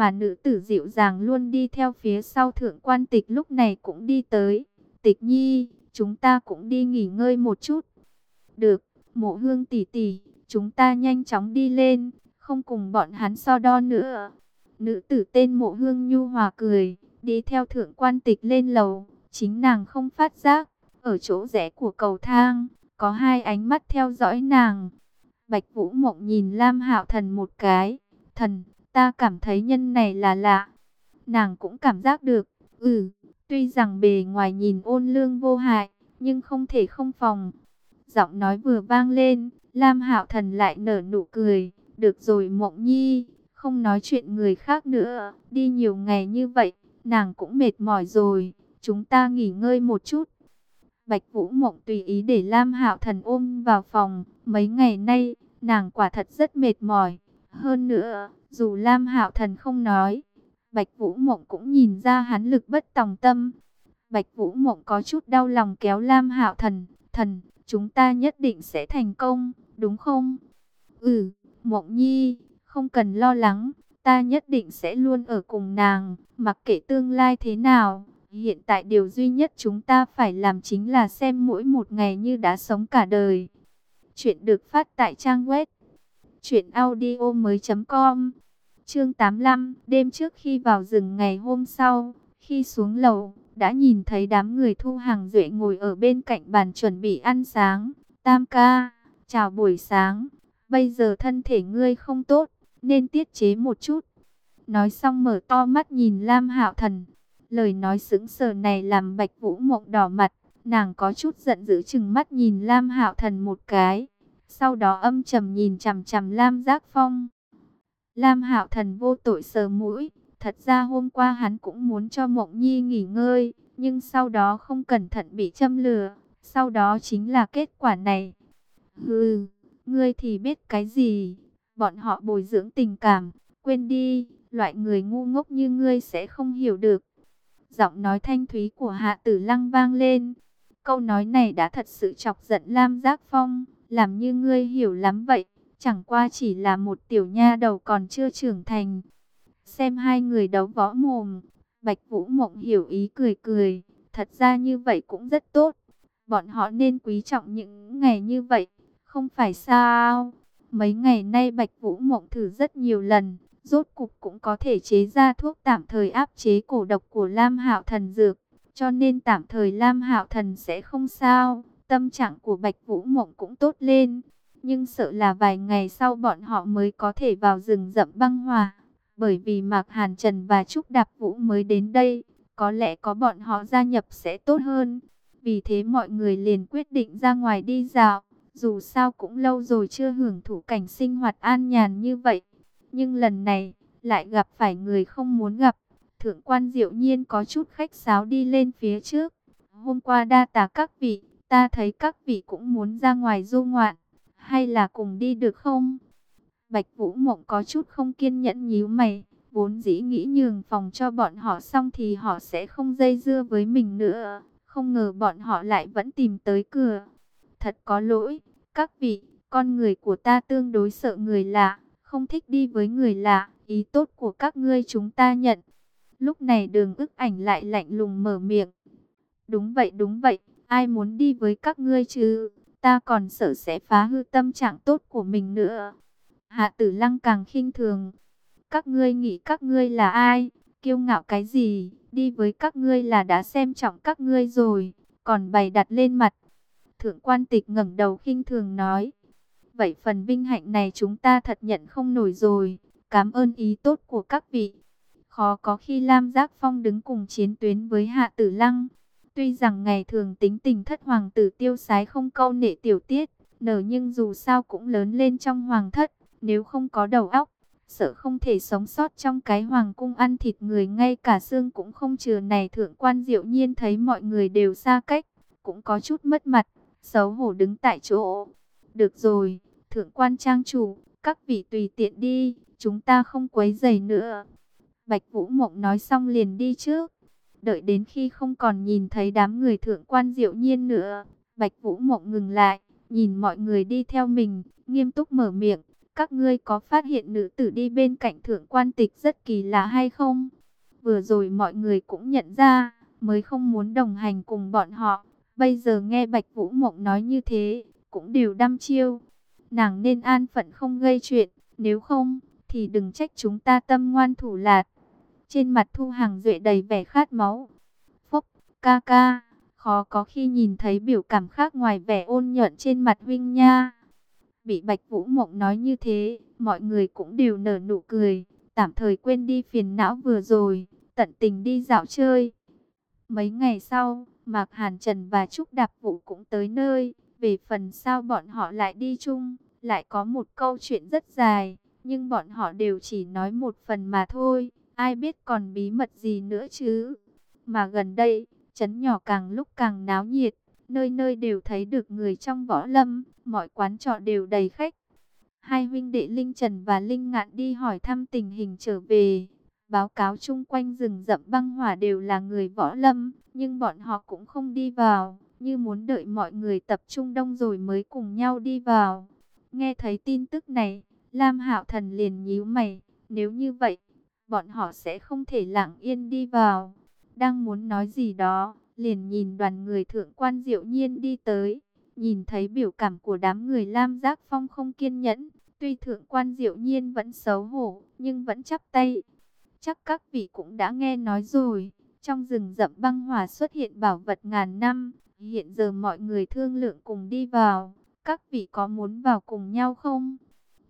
mà nữ tử dịu dàng luôn đi theo phía sau thượng quan tịch lúc này cũng đi tới. Tịch nhi, chúng ta cũng đi nghỉ ngơi một chút. Được, mộ hương tỷ tỷ, chúng ta nhanh chóng đi lên, không cùng bọn hắn so đo nữa. Nữ tử tên mộ hương nhu hòa cười, đi theo thượng quan tịch lên lầu, chính nàng không phát giác, ở chỗ rẽ của cầu thang, có hai ánh mắt theo dõi nàng. Bạch Vũ Mộng nhìn Lam Hạo Thần một cái, thần, ta cảm thấy nhân này là lạ. Nàng cũng cảm giác được, ừ, tuy rằng bề ngoài nhìn ôn lương vô hại, nhưng không thể không phòng. Giọng nói vừa vang lên, Lam Hạo Thần lại nở nụ cười, được rồi Mộng Nhi, không nói chuyện người khác nữa, đi nhiều ngày như vậy, nàng cũng mệt mỏi rồi, chúng ta nghỉ ngơi một chút. Bạch Vũ Mộng tùy ý để Lam Hạo Thần ôm vào phòng, mấy ngày nay, nàng quả thật rất mệt mỏi. Hơn nữa, dù Lam Hạo Thần không nói, Bạch Vũ Mộng cũng nhìn ra hắn lực bất tòng tâm. Bạch Vũ Mộng có chút đau lòng kéo Lam Hạo Thần, "Thần, chúng ta nhất định sẽ thành công, đúng không?" "Ừ, Mộng Nhi, không cần lo lắng, ta nhất định sẽ luôn ở cùng nàng, mặc kệ tương lai thế nào." Hiện tại điều duy nhất chúng ta phải làm chính là xem mỗi một ngày như đã sống cả đời. Chuyện được phát tại trang web truyệnaudiomoi.com. Chương 85, đêm trước khi vào rừng ngày hôm sau, khi xuống lầu, đã nhìn thấy đám người thu hàng duệ ngồi ở bên cạnh bàn chuẩn bị ăn sáng. Tam ca, chào buổi sáng, bây giờ thân thể ngươi không tốt, nên tiết chế một chút. Nói xong mở to mắt nhìn Lam Hạo Thần, Lời nói sững sờ này làm Bạch Vũ Mộng đỏ mặt, nàng có chút giận dữ chừng mắt nhìn Lam Hạo Thần một cái, sau đó âm trầm nhìn chằm chằm Lam Giác Phong. Lam Hạo Thần vô tội sờ mũi, thật ra hôm qua hắn cũng muốn cho Mộng Nhi nghỉ ngơi, nhưng sau đó không cẩn thận bị châm lửa, sau đó chính là kết quả này. Hừ, ngươi thì biết cái gì? Bọn họ bồi dưỡng tình cảm, quên đi, loại người ngu ngốc như ngươi sẽ không hiểu được. Giọng nói thanh thúy của Hạ Tử Lăng vang lên. Câu nói này đã thật sự chọc giận Lam Giác Phong, làm như ngươi hiểu lắm vậy, chẳng qua chỉ là một tiểu nha đầu còn chưa trưởng thành. Xem hai người đấu võ mồm, Bạch Vũ Mộng hiểu ý cười cười, thật ra như vậy cũng rất tốt. Bọn họ nên quý trọng những ngày như vậy, không phải sao? Mấy ngày nay Bạch Vũ Mộng thử rất nhiều lần, rốt cục cũng có thể chế ra thuốc tạm thời áp chế cổ độc của Lam Hạo Thần dược, cho nên tạm thời Lam Hạo Thần sẽ không sao, tâm trạng của Bạch Vũ Mộng cũng tốt lên, nhưng sợ là vài ngày sau bọn họ mới có thể vào rừng rậm băng hòa, bởi vì Mạc Hàn Trần và Trúc Đạp Vũ mới đến đây, có lẽ có bọn họ gia nhập sẽ tốt hơn. Vì thế mọi người liền quyết định ra ngoài đi dạo, dù sao cũng lâu rồi chưa hưởng thụ cảnh sinh hoạt an nhàn như vậy. Nhưng lần này, lại gặp phải người không muốn gặp. Thượng quan diệu nhiên có chút khách sáo đi lên phía trước. Hôm qua đa tà các vị, ta thấy các vị cũng muốn ra ngoài du ngoạn. Hay là cùng đi được không? Bạch Vũ Mộng có chút không kiên nhẫn nhíu mày. Vốn dĩ nghĩ nhường phòng cho bọn họ xong thì họ sẽ không dây dưa với mình nữa. Không ngờ bọn họ lại vẫn tìm tới cửa. Thật có lỗi, các vị, con người của ta tương đối sợ người lạ không thích đi với người lạ, ý tốt của các ngươi chúng ta nhận. Lúc này đường ức ảnh lại lạnh lùng mở miệng. Đúng vậy đúng vậy, ai muốn đi với các ngươi chứ, ta còn sợ sẽ phá hư tâm trạng tốt của mình nữa. Hạ tử lăng càng khinh thường. Các ngươi nghĩ các ngươi là ai, kiêu ngạo cái gì, đi với các ngươi là đã xem trọng các ngươi rồi, còn bày đặt lên mặt. Thượng quan tịch ngẩng đầu khinh thường nói. Vậy phần vinh hạnh này chúng ta thật nhận không nổi rồi. Cảm ơn ý tốt của các vị. Khó có khi Lam Giác Phong đứng cùng chiến tuyến với Hạ Tử Lăng. Tuy rằng ngày thường tính tình thất hoàng tử tiêu sái không câu nệ tiểu tiết, nở nhưng dù sao cũng lớn lên trong hoàng thất. Nếu không có đầu óc, sợ không thể sống sót trong cái hoàng cung ăn thịt người ngay cả xương cũng không chừa này. Thượng quan diệu nhiên thấy mọi người đều xa cách, cũng có chút mất mặt, xấu hổ đứng tại chỗ. Được rồi, thượng quan trang chủ, các vị tùy tiện đi, chúng ta không quấy giày nữa. Bạch Vũ Mộng nói xong liền đi trước. Đợi đến khi không còn nhìn thấy đám người thượng quan diệu nhiên nữa, Bạch Vũ Mộng ngừng lại, nhìn mọi người đi theo mình, nghiêm túc mở miệng, các ngươi có phát hiện nữ tử đi bên cạnh thượng quan tịch rất kỳ lạ hay không? Vừa rồi mọi người cũng nhận ra, mới không muốn đồng hành cùng bọn họ. Bây giờ nghe Bạch Vũ Mộng nói như thế, cũng đều đăm chiêu. Nàng nên an phận không gây chuyện, nếu không, thì đừng trách chúng ta tâm ngoan thủ lạt. Trên mặt Thu Hàng Duệ đầy vẻ khát máu. Phúc, ca ca, khó có khi nhìn thấy biểu cảm khác ngoài vẻ ôn nhuận trên mặt huynh nha. Bị Bạch Vũ Mộng nói như thế, mọi người cũng đều nở nụ cười, tạm thời quên đi phiền não vừa rồi, tận tình đi dạo chơi. Mấy ngày sau, Mạc Hàn Trần và Trúc Đạp Vũ cũng tới nơi, về phần sao bọn họ lại đi chung, lại có một câu chuyện rất dài, nhưng bọn họ đều chỉ nói một phần mà thôi, ai biết còn bí mật gì nữa chứ. Mà gần đây, chấn nhỏ càng lúc càng náo nhiệt, nơi nơi đều thấy được người trong võ lâm, mọi quán trọ đều đầy khách. Hai huynh đệ Linh Trần và Linh Ngạn đi hỏi thăm tình hình trở về. Báo cáo chung quanh rừng rậm băng hỏa đều là người võ lâm, nhưng bọn họ cũng không đi vào, như muốn đợi mọi người tập trung đông rồi mới cùng nhau đi vào. Nghe thấy tin tức này, Lam Hạo Thần liền nhíu mày, nếu như vậy, bọn họ sẽ không thể lặng yên đi vào. Đang muốn nói gì đó, liền nhìn đoàn người thượng quan diệu nhiên đi tới. Nhìn thấy biểu cảm của đám người Lam Giác Phong không kiên nhẫn, tuy thượng quan diệu nhiên vẫn xấu hổ, nhưng vẫn chắp tay. Chắc các vị cũng đã nghe nói rồi, trong rừng rậm băng hỏa xuất hiện bảo vật ngàn năm, hiện giờ mọi người thương lượng cùng đi vào, các vị có muốn vào cùng nhau không?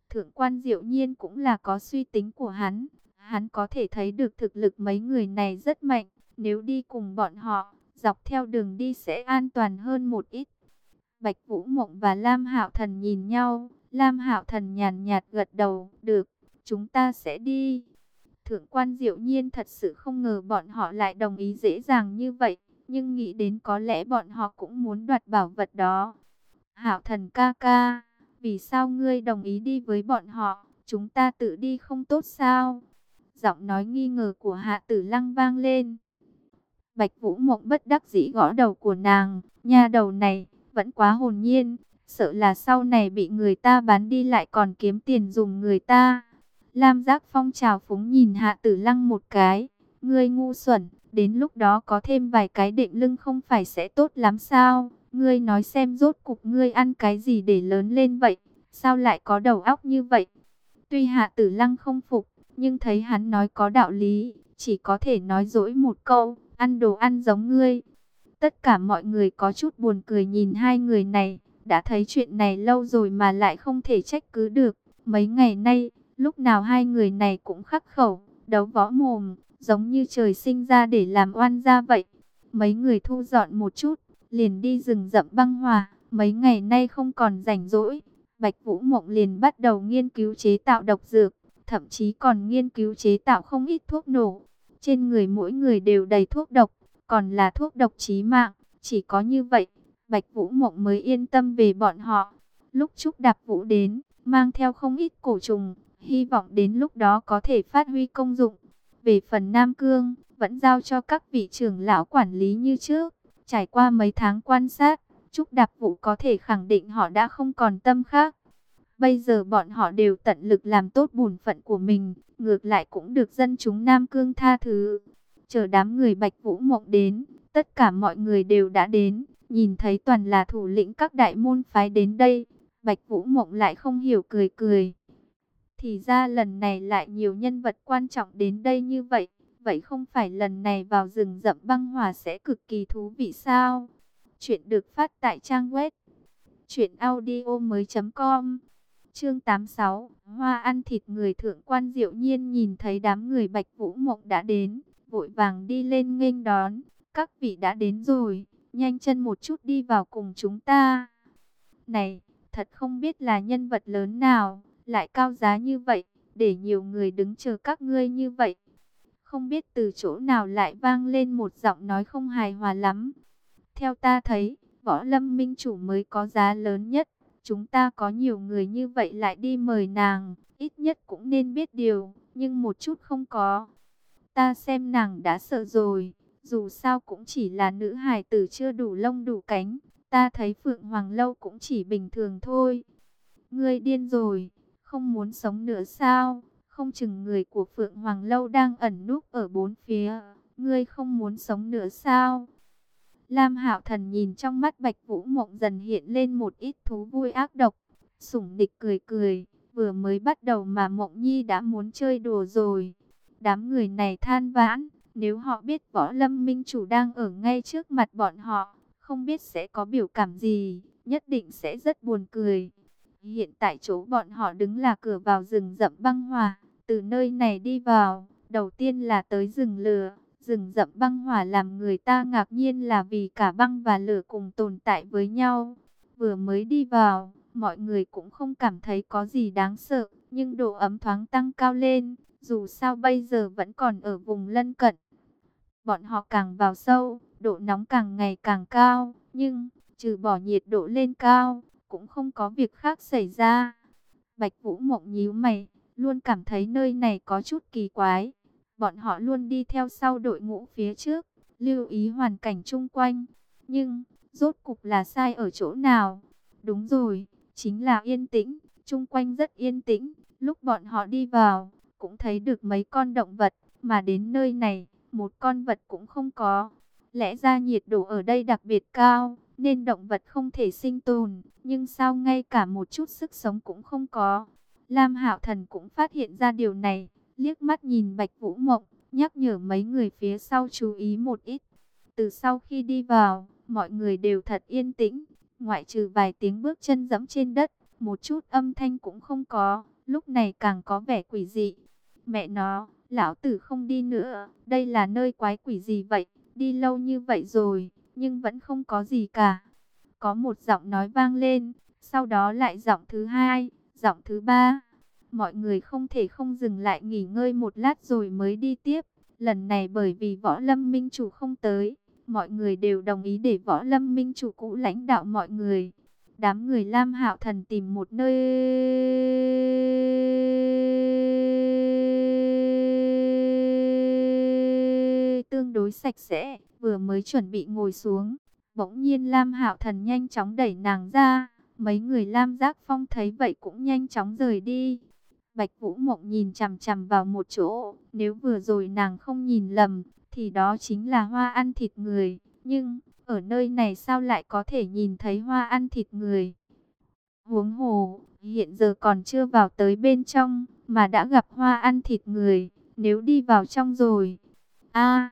Thượng quan diệu nhiên cũng là có suy tính của hắn, hắn có thể thấy được thực lực mấy người này rất mạnh, nếu đi cùng bọn họ, dọc theo đường đi sẽ an toàn hơn một ít. Bạch Vũ Mộng và Lam Hạo Thần nhìn nhau, Lam Hạo Thần nhàn nhạt gật đầu, "Được, chúng ta sẽ đi." Thượng quan Diệu Nhiên thật sự không ngờ bọn họ lại đồng ý dễ dàng như vậy, nhưng nghĩ đến có lẽ bọn họ cũng muốn đoạt bảo vật đó. "Hạo Thần ca ca, vì sao ngươi đồng ý đi với bọn họ, chúng ta tự đi không tốt sao?" Giọng nói nghi ngờ của Hạ Tử Lăng vang lên. Bạch Vũ Mộng bất đắc dĩ gõ đầu của nàng, nha đầu này, vẫn quá hồn nhiên, sợ là sau này bị người ta bán đi lại còn kiếm tiền dùng người ta. Lam Giác Phong trào phúng nhìn Hạ Tử Lăng một cái, ngươi ngu xuẩn, đến lúc đó có thêm vài cái định lưng không phải sẽ tốt lắm sao? Ngươi nói xem rốt cục ngươi ăn cái gì để lớn lên vậy, sao lại có đầu óc như vậy? Tuy Hạ Tử Lăng không phục, nhưng thấy hắn nói có đạo lý, chỉ có thể nói dỗi một câu, ăn đồ ăn giống ngươi. Tất cả mọi người có chút buồn cười nhìn hai người này, đã thấy chuyện này lâu rồi mà lại không thể trách cứ được. Mấy ngày nay, lúc nào hai người này cũng khắc khẩu, đấu võ mồm, giống như trời sinh ra để làm oan gia vậy. Mấy người thu dọn một chút, liền đi rừng rậm băng hòa, mấy ngày nay không còn rảnh rỗi. Bạch Vũ Mộng liền bắt đầu nghiên cứu chế tạo độc dược, thậm chí còn nghiên cứu chế tạo không ít thuốc nổ. Trên người mỗi người đều đầy thuốc độc, còn là thuốc độc chí mạng. Chỉ có như vậy, Bạch Vũ Mộng mới yên tâm về bọn họ. Lúc Trúc Đạp Vũ đến, mang theo không ít cổ trùng, hy vọng đến lúc đó có thể phát huy công dụng. Về phần Nam Cương, vẫn giao cho các vị trưởng lão quản lý như trước. Trải qua mấy tháng quan sát, Trúc Đạp Vũ có thể khẳng định họ đã không còn tâm khác. Bây giờ bọn họ đều tận lực làm tốt bổn phận của mình, ngược lại cũng được dân chúng Nam Cương tha thứ. Chờ đám người Bạch Vũ Mộng đến, tất cả mọi người đều đã đến, nhìn thấy toàn là thủ lĩnh các đại môn phái đến đây. Bạch Vũ Mộng lại không hiểu cười cười. Thì ra lần này lại nhiều nhân vật quan trọng đến đây như vậy, vậy không phải lần này vào rừng rậm băng hòa sẽ cực kỳ thú vị sao? Chuyện được phát tại trang web truyện audio mới.com Chương 86, Hoa ăn thịt người thượng quan diệu nhiên nhìn thấy đám người Bạch Vũ Mộng đã đến, vội vàng đi lên nghênh đón. Các vị đã đến rồi, nhanh chân một chút đi vào cùng chúng ta. Này, thật không biết là nhân vật lớn nào, lại cao giá như vậy, để nhiều người đứng chờ các ngươi như vậy. Không biết từ chỗ nào lại vang lên một giọng nói không hài hòa lắm. Theo ta thấy, võ lâm minh chủ mới có giá lớn nhất. Chúng ta có nhiều người như vậy lại đi mời nàng, ít nhất cũng nên biết điều, nhưng một chút không có. Ta xem nàng đã sợ rồi, dù sao cũng chỉ là nữ hài tử chưa đủ lông đủ cánh, ta thấy Phượng Hoàng Lâu cũng chỉ bình thường thôi. Ngươi điên rồi, không muốn sống nữa sao? Không chừng người của Phượng Hoàng Lâu đang ẩn núp ở bốn phía, ngươi không muốn sống nữa sao? Lam Hạo Thần nhìn trong mắt Bạch Vũ Mộng dần hiện lên một ít thú vui ác độc, sủng địch cười cười, vừa mới bắt đầu mà Mộng Nhi đã muốn chơi đùa rồi. Đám người này than vãn, nếu họ biết Võ Lâm Minh Chủ đang ở ngay trước mặt bọn họ, không biết sẽ có biểu cảm gì, nhất định sẽ rất buồn cười. Hiện tại chỗ bọn họ đứng là cửa vào rừng rậm băng hòa, từ nơi này đi vào, đầu tiên là tới rừng lửa. Rừng rậm băng hỏa làm người ta ngạc nhiên là vì cả băng và lửa cùng tồn tại với nhau. Vừa mới đi vào, mọi người cũng không cảm thấy có gì đáng sợ, nhưng độ ấm thoáng tăng cao lên, dù sao bây giờ vẫn còn ở vùng lân cận. Bọn họ càng vào sâu, độ nóng càng ngày càng cao, nhưng trừ bỏ nhiệt độ lên cao, cũng không có việc khác xảy ra. Bạch Vũ Mộng nhíu mày, luôn cảm thấy nơi này có chút kỳ quái. Bọn họ luôn đi theo sau đội ngũ phía trước, lưu ý hoàn cảnh chung quanh. Nhưng, rốt cục là sai ở chỗ nào? Đúng rồi, chính là yên tĩnh, chung quanh rất yên tĩnh. Lúc bọn họ đi vào, cũng thấy được mấy con động vật, mà đến nơi này, một con vật cũng không có. Lẽ ra nhiệt độ ở đây đặc biệt cao, nên động vật không thể sinh tồn, nhưng sao ngay cả một chút sức sống cũng không có. Lam Hạo Thần cũng phát hiện ra điều này, liếc mắt nhìn Bạch Vũ Mộng, nhắc nhở mấy người phía sau chú ý một ít. Từ sau khi đi vào, mọi người đều thật yên tĩnh, ngoại trừ vài tiếng bước chân dẫm trên đất, một chút âm thanh cũng không có, lúc này càng có vẻ quỷ dị. Mẹ nó, lão tử không đi nữa, đây là nơi quái quỷ gì vậy, đi lâu như vậy rồi, nhưng vẫn không có gì cả. Có một giọng nói vang lên, sau đó lại giọng thứ hai, giọng thứ ba. Mọi người không thể không dừng lại nghỉ ngơi một lát rồi mới đi tiếp. Lần này bởi vì võ lâm minh chủ không tới, mọi người đều đồng ý để võ lâm minh chủ cũ lãnh đạo mọi người. Đám người Lam Hạo Thần tìm một nơi tương đối sạch sẽ, vừa mới chuẩn bị ngồi xuống, bỗng nhiên Lam Hạo Thần nhanh chóng đẩy nàng ra, mấy người Lam Giác Phong thấy vậy cũng nhanh chóng rời đi. Bạch Vũ Mộng nhìn chằm chằm vào một chỗ, nếu vừa rồi nàng không nhìn lầm, thì đó chính là hoa ăn thịt người, nhưng ở nơi này sao lại có thể nhìn thấy hoa ăn thịt người? Huống hồ, hiện giờ còn chưa vào tới bên trong, mà đã gặp hoa ăn thịt người, nếu đi vào trong rồi. a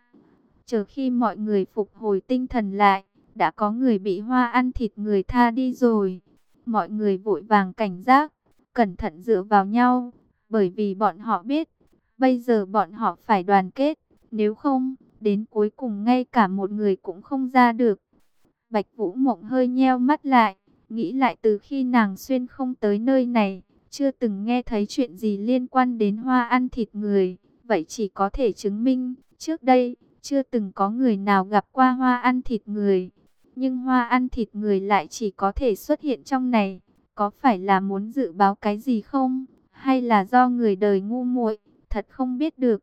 chờ khi mọi người phục hồi tinh thần lại, đã có người bị hoa ăn thịt người tha đi rồi. Mọi người vội vàng cảnh giác, cẩn thận dựa vào nhau, bởi vì bọn họ biết, bây giờ bọn họ phải đoàn kết, nếu không, đến cuối cùng ngay cả một người cũng không ra được. Bạch Vũ Mộng hơi nheo mắt lại, nghĩ lại từ khi nàng xuyên không tới nơi này, chưa từng nghe thấy chuyện gì liên quan đến hoa ăn thịt người, vậy chỉ có thể chứng minh, trước đây, chưa từng có người nào gặp qua hoa ăn thịt người. Nhưng hoa ăn thịt người lại chỉ có thể xuất hiện trong này, có phải là muốn dự báo cái gì không? Hay là do người đời ngu muội, thật không biết được.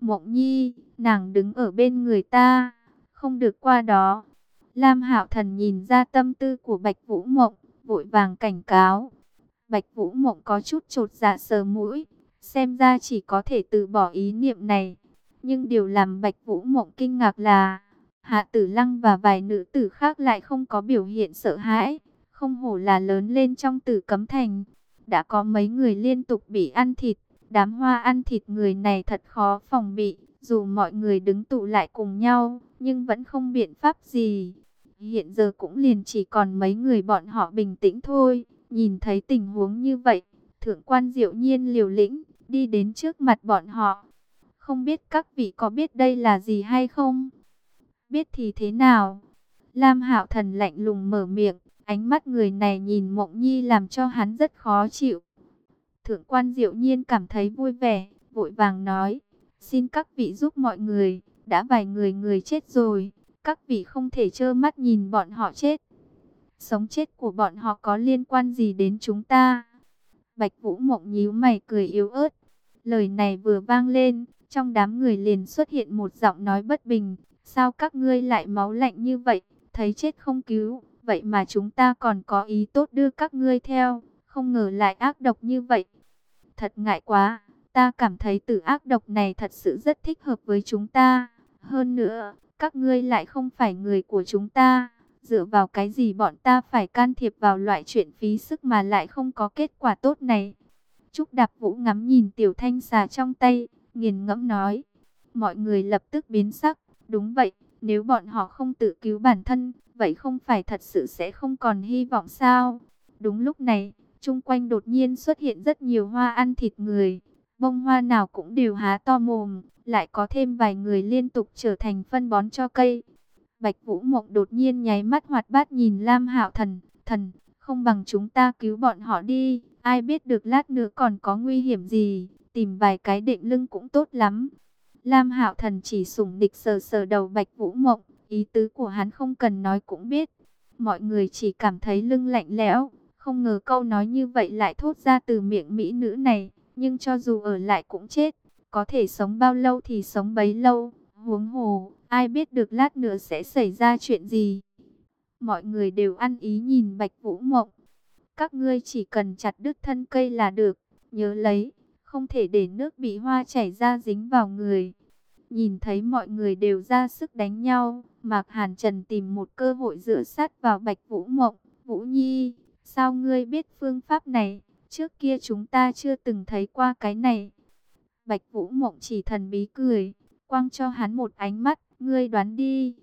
Mộng nhi, nàng đứng ở bên người ta, không được qua đó. Lam Hạo Thần nhìn ra tâm tư của Bạch Vũ Mộng, vội vàng cảnh cáo. Bạch Vũ Mộng có chút trột dạ sờ mũi, xem ra chỉ có thể từ bỏ ý niệm này. Nhưng điều làm Bạch Vũ Mộng kinh ngạc là, Hạ Tử Lăng và vài nữ tử khác lại không có biểu hiện sợ hãi, không hổ là lớn lên trong tử cấm thành. Đã có mấy người liên tục bị ăn thịt, đám hoa ăn thịt người này thật khó phòng bị, dù mọi người đứng tụ lại cùng nhau, nhưng vẫn không biện pháp gì. Hiện giờ cũng liền chỉ còn mấy người bọn họ bình tĩnh thôi, nhìn thấy tình huống như vậy, thượng quan diệu nhiên liều lĩnh, đi đến trước mặt bọn họ. Không biết các vị có biết đây là gì hay không? Biết thì thế nào? Lam Hạo Thần lạnh lùng mở miệng, Ánh mắt người này nhìn Mộng Nhi làm cho hắn rất khó chịu. Thượng quan diệu nhiên cảm thấy vui vẻ, vội vàng nói, xin các vị giúp mọi người, đã vài người người chết rồi, các vị không thể trơ mắt nhìn bọn họ chết. Sống chết của bọn họ có liên quan gì đến chúng ta? Bạch Vũ Mộng nhíu mày cười yếu ớt. Lời này vừa vang lên, trong đám người liền xuất hiện một giọng nói bất bình. Sao các ngươi lại máu lạnh như vậy, thấy chết không cứu? Vậy mà chúng ta còn có ý tốt đưa các ngươi theo, không ngờ lại ác độc như vậy. thật ngại quá. Ta cảm thấy tử ác độc này thật sự rất thích hợp với chúng ta. Hơn nữa, các ngươi lại không phải người của chúng ta. Dựa vào cái gì bọn ta phải can thiệp vào loại chuyện phí sức mà lại không có kết quả tốt này. Trúc Đạp Vũ ngắm nhìn tiểu thanh xà trong tay, nghiền ngẫm nói. Mọi người lập tức biến sắc. Đúng vậy, nếu bọn họ không tự cứu bản thân, vậy không phải thật sự sẽ không còn hy vọng sao? Đúng lúc này, chung quanh đột nhiên xuất hiện rất nhiều hoa ăn thịt người. Bông hoa nào cũng đều há to mồm, lại có thêm vài người liên tục trở thành phân bón cho cây. Bạch Vũ Mộng đột nhiên nháy mắt hoạt bát nhìn Lam Hạo Thần, "Thần, không bằng chúng ta cứu bọn họ đi, ai biết được lát nữa còn có nguy hiểm gì, tìm vài cái định lưng cũng tốt lắm." Lam Hạo Thần chỉ sủng địch sờ sờ đầu Bạch Vũ Mộng, ý tứ của hắn không cần nói cũng biết. Mọi người chỉ cảm thấy lưng lạnh lẽo, không ngờ câu nói như vậy lại thốt ra từ miệng mỹ nữ này, nhưng cho dù ở lại cũng chết, có thể sống bao lâu thì sống bấy lâu, huống hồ, ai biết được lát nữa sẽ xảy ra chuyện gì. Mọi người đều ăn ý nhìn Bạch Vũ Mộng. Các ngươi chỉ cần chặt đứt thân cây là được, nhớ lấy, không thể để nước bị hoa chảy ra dính vào người. Nhìn thấy mọi người đều ra sức đánh nhau, Mạc Hàn Trần tìm một cơ hội dựa sát vào Bạch Vũ Mộng. Vũ Nhi, sao ngươi biết phương pháp này? Trước kia chúng ta chưa từng thấy qua cái này. Bạch Vũ Mộng chỉ thần bí cười, quăng cho hắn một ánh mắt, ngươi đoán đi.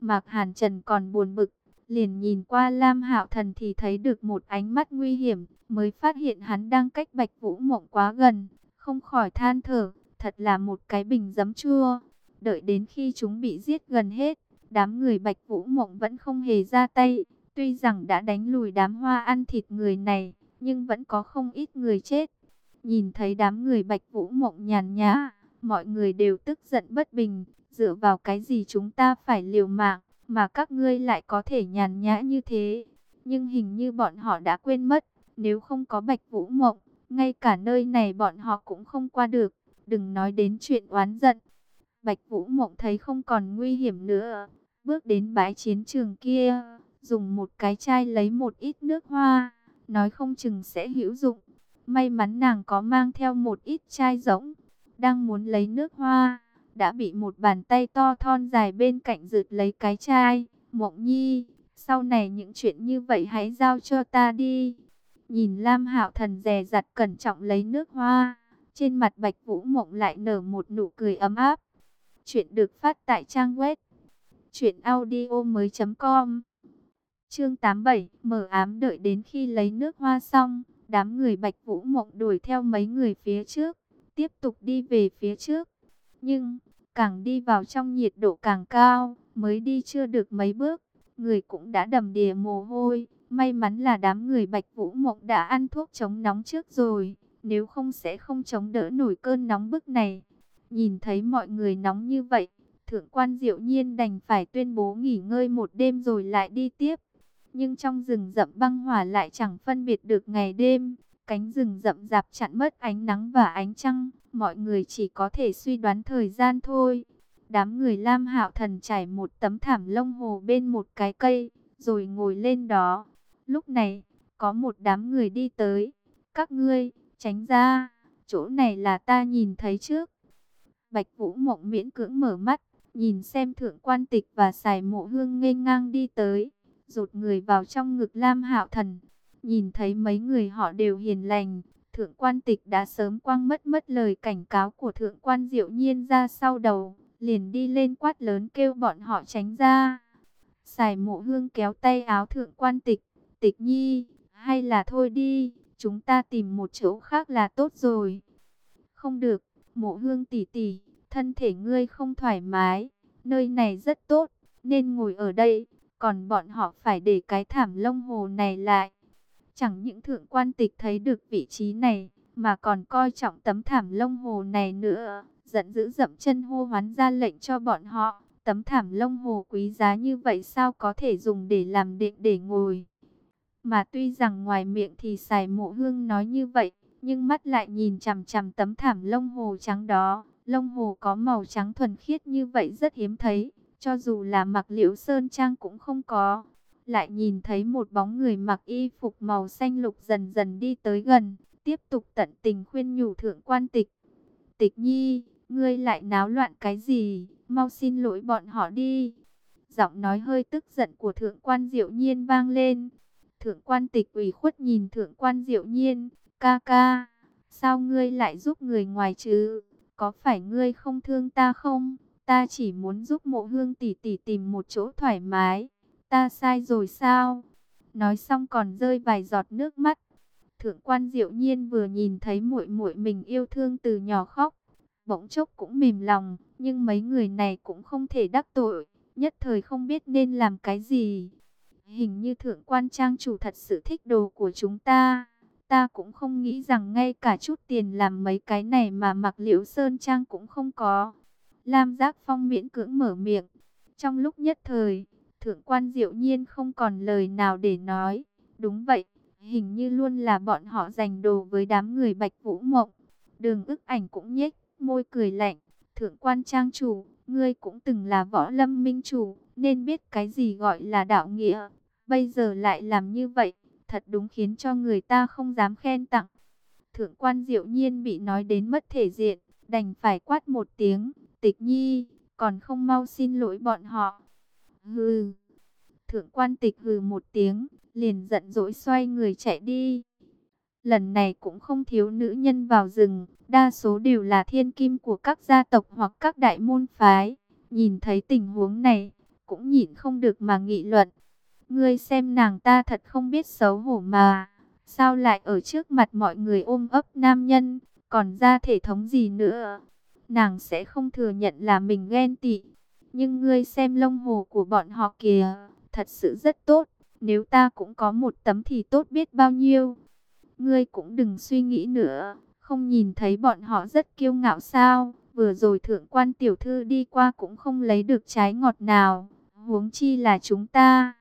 Mạc Hàn Trần còn buồn bực, liền nhìn qua Lam Hạo Thần thì thấy được một ánh mắt nguy hiểm, mới phát hiện hắn đang cách Bạch Vũ Mộng quá gần, không khỏi than thở, thật là một cái bình giấm chua. Đợi đến khi chúng bị giết gần hết, đám người Bạch Vũ Mộng vẫn không hề ra tay, tuy rằng đã đánh lùi đám hoa ăn thịt người này, nhưng vẫn có không ít người chết. Nhìn thấy đám người Bạch Vũ Mộng nhàn nhã, mọi người đều tức giận bất bình, dựa vào cái gì chúng ta phải liều mạng, mà các ngươi lại có thể nhàn nhã như thế. Nhưng hình như bọn họ đã quên mất, nếu không có Bạch Vũ Mộng, ngay cả nơi này bọn họ cũng không qua được, đừng nói đến chuyện oán giận. Bạch Vũ Mộng thấy không còn nguy hiểm nữa, bước đến bãi chiến trường kia, dùng một cái chai lấy một ít nước hoa, nói không chừng sẽ hữu dụng. May mắn nàng có mang theo một ít chai rỗng, đang muốn lấy nước hoa, đã bị một bàn tay to thon dài bên cạnh rượt lấy cái chai. Mộng nhi, sau này những chuyện như vậy hãy giao cho ta đi. Nhìn Lam Hạo Thần dè dặt cẩn trọng lấy nước hoa, trên mặt Bạch Vũ Mộng lại nở một nụ cười ấm áp. Chuyện được phát tại trang web truyệnaudiomoi.com. Chương 87, mở ám đợi đến khi lấy nước hoa xong, đám người Bạch Vũ Mộng đuổi theo mấy người phía trước, tiếp tục đi về phía trước. Nhưng, càng đi vào trong nhiệt độ càng cao, mới đi chưa được mấy bước, người cũng đã đầm đìa mồ hôi. May mắn là đám người Bạch Vũ Mộng đã ăn thuốc chống nóng trước rồi, nếu không sẽ không chống đỡ nổi cơn nóng bức này. Nhìn thấy mọi người nóng như vậy, Thượng quan Diệu Nhiên đành phải tuyên bố nghỉ ngơi một đêm rồi lại đi tiếp. Nhưng trong rừng rậm băng hỏa lại chẳng phân biệt được ngày đêm, cánh rừng rậm rạp chặn mất ánh nắng và ánh trăng, mọi người chỉ có thể suy đoán thời gian thôi. Đám người Lam Hạo Thần trải một tấm thảm lông hồ bên một cái cây, rồi ngồi lên đó. Lúc này, có một đám người đi tới. Các ngươi, tránh ra, chỗ này là ta nhìn thấy trước. Bạch Vũ Mộng miễn cưỡng mở mắt, nhìn xem thượng quan tịch và xài mộ hương nghênh ngang đi tới, rụt người vào trong ngực Lam Hạo Thần. Nhìn thấy mấy người họ đều hiền lành, thượng quan tịch đã sớm quăng mất mất lời cảnh cáo của thượng quan diệu nhiên ra sau đầu, liền đi lên quát lớn kêu bọn họ tránh ra. Xài mộ hương kéo tay áo thượng quan tịch, tịch nhi, hay là thôi đi, chúng ta tìm một chỗ khác là tốt rồi. Không được, mộ hương tỷ tỷ, thân thể ngươi không thoải mái, nơi này rất tốt, nên ngồi ở đây, còn bọn họ phải để cái thảm lông hồ này lại. Chẳng những thượng quan tịch thấy được vị trí này, mà còn coi trọng tấm thảm lông hồ này nữa, giận dữ dậm chân hô hoán ra lệnh cho bọn họ. Tấm thảm lông hồ quý giá như vậy sao có thể dùng để làm định để ngồi. Mà tuy rằng ngoài miệng thì xài mộ hương nói như vậy, nhưng mắt lại nhìn chằm chằm tấm thảm lông hồ trắng đó. Lông hồ có màu trắng thuần khiết như vậy rất hiếm thấy, cho dù là mặc liễu sơn trang cũng không có. Lại nhìn thấy một bóng người mặc y phục màu xanh lục dần dần đi tới gần, tiếp tục tận tình khuyên nhủ thượng quan tịch. Tịch nhi, ngươi lại náo loạn cái gì, mau xin lỗi bọn họ đi. Giọng nói hơi tức giận của thượng quan diệu nhiên vang lên. Thượng quan tịch ủy khuất nhìn thượng quan diệu nhiên, ca ca, sao ngươi lại giúp người ngoài chứ, có phải ngươi không thương ta không? Ta chỉ muốn giúp mộ hương tỷ tỷ tìm một chỗ thoải mái. Ta sai rồi sao? Nói xong còn rơi vài giọt nước mắt. Thượng quan diệu nhiên vừa nhìn thấy muội muội mình yêu thương từ nhỏ khóc. Bỗng chốc cũng mềm lòng. Nhưng mấy người này cũng không thể đắc tội. Nhất thời không biết nên làm cái gì. Hình như thượng quan trang chủ thật sự thích đồ của chúng ta. Ta cũng không nghĩ rằng ngay cả chút tiền làm mấy cái này mà mặc liễu sơn trang cũng không có. Lam Giác Phong miễn cưỡng mở miệng. Trong lúc nhất thời, thượng quan diệu nhiên không còn lời nào để nói. Đúng vậy, hình như luôn là bọn họ giành đồ với đám người bạch vũ mộng. Đường ức ảnh cũng nhếch, môi cười lạnh. Thượng quan trang chủ, ngươi cũng từng là võ lâm minh chủ, nên biết cái gì gọi là đạo nghĩa. Bây giờ lại làm như vậy, thật đúng khiến cho người ta không dám khen tặng. Thượng quan diệu nhiên bị nói đến mất thể diện, đành phải quát một tiếng, tịch nhi, còn không mau xin lỗi bọn họ. Hừ, thượng quan tịch hừ một tiếng, liền giận dỗi xoay người chạy đi. Lần này cũng không thiếu nữ nhân vào rừng, đa số đều là thiên kim của các gia tộc hoặc các đại môn phái. Nhìn thấy tình huống này, cũng nhịn không được mà nghị luận. Ngươi xem nàng ta thật không biết xấu hổ mà. Sao lại ở trước mặt mọi người ôm ấp nam nhân, còn ra thể thống gì nữa. Nàng sẽ không thừa nhận là mình ghen tị. Nhưng ngươi xem lông hồ của bọn họ kìa, thật sự rất tốt. Nếu ta cũng có một tấm thì tốt biết bao nhiêu. Ngươi cũng đừng suy nghĩ nữa, không nhìn thấy bọn họ rất kiêu ngạo sao. Vừa rồi thượng quan tiểu thư đi qua cũng không lấy được trái ngọt nào, huống chi là chúng ta.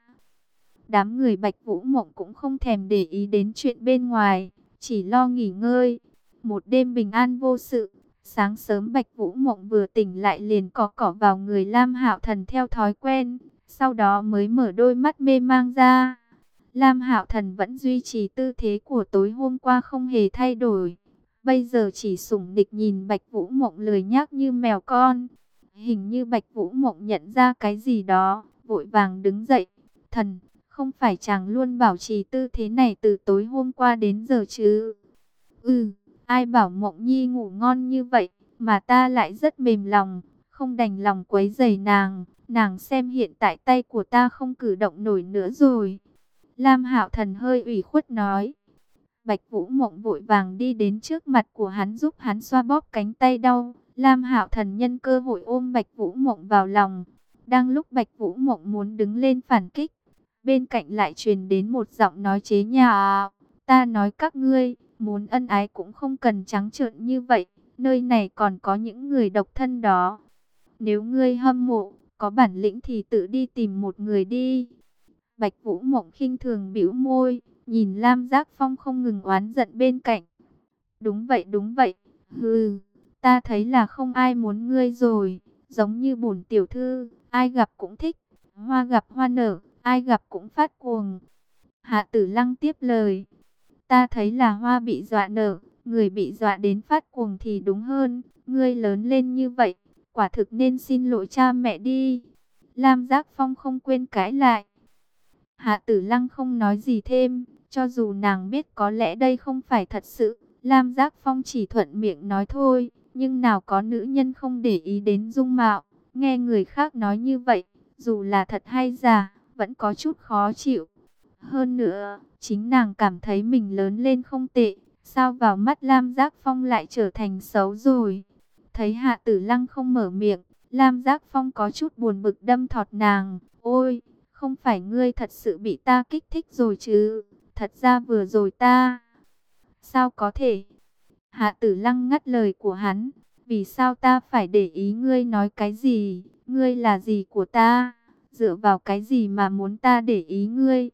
Đám người Bạch Vũ Mộng cũng không thèm để ý đến chuyện bên ngoài, chỉ lo nghỉ ngơi. Một đêm bình an vô sự, sáng sớm Bạch Vũ Mộng vừa tỉnh lại liền cọ cỏ vào người Lam Hạo Thần theo thói quen, sau đó mới mở đôi mắt mê mang ra. Lam Hạo Thần vẫn duy trì tư thế của tối hôm qua không hề thay đổi. Bây giờ chỉ sủng nịch nhìn Bạch Vũ Mộng lười nhác như mèo con. Hình như Bạch Vũ Mộng nhận ra cái gì đó, vội vàng đứng dậy. Thần, không phải chàng luôn bảo trì tư thế này từ tối hôm qua đến giờ chứ? Ừ, ai bảo Mộng Nhi ngủ ngon như vậy, mà ta lại rất mềm lòng, không đành lòng quấy giày nàng. Nàng xem hiện tại tay của ta không cử động nổi nữa rồi. Lam Hạo Thần hơi ủy khuất nói. Bạch Vũ Mộng vội vàng đi đến trước mặt của hắn giúp hắn xoa bóp cánh tay đau. Lam Hạo Thần nhân cơ hội ôm Bạch Vũ Mộng vào lòng. Đang lúc Bạch Vũ Mộng muốn đứng lên phản kích, bên cạnh lại truyền đến một giọng nói chế nhà. Ta nói các ngươi, muốn ân ái cũng không cần trắng trợn như vậy, nơi này còn có những người độc thân đó. Nếu ngươi hâm mộ, có bản lĩnh thì tự đi tìm một người đi. Bạch Vũ Mộng khinh thường bĩu môi, nhìn Lam Giác Phong không ngừng oán giận bên cạnh. Đúng vậy, đúng vậy. Hừ, ta thấy là không ai muốn ngươi rồi, giống như bổn tiểu thư, ai gặp cũng thích, hoa gặp hoa nở, ai gặp cũng phát cuồng. Hạ Tử Lăng tiếp lời, ta thấy là hoa bị dọa nở, người bị dọa đến phát cuồng thì đúng hơn, ngươi lớn lên như vậy, quả thực nên xin lỗi cha mẹ đi. Lam Giác Phong không quên cãi lại. Hạ Tử Lăng không nói gì thêm, cho dù nàng biết có lẽ đây không phải thật sự. Lam Giác Phong chỉ thuận miệng nói thôi, nhưng nào có nữ nhân không để ý đến dung mạo. Nghe người khác nói như vậy, dù là thật hay giả, vẫn có chút khó chịu. Hơn nữa, chính nàng cảm thấy mình lớn lên không tệ, sao vào mắt Lam Giác Phong lại trở thành xấu rồi. Thấy Hạ Tử Lăng không mở miệng, Lam Giác Phong có chút buồn bực đâm thọt nàng. Ôi, không phải ngươi thật sự bị ta kích thích rồi chứ? Thật ra vừa rồi ta... Sao có thể? Hạ Tử Lăng ngắt lời của hắn. Vì sao ta phải để ý ngươi nói cái gì? Ngươi là gì của ta? Dựa vào cái gì mà muốn ta để ý ngươi?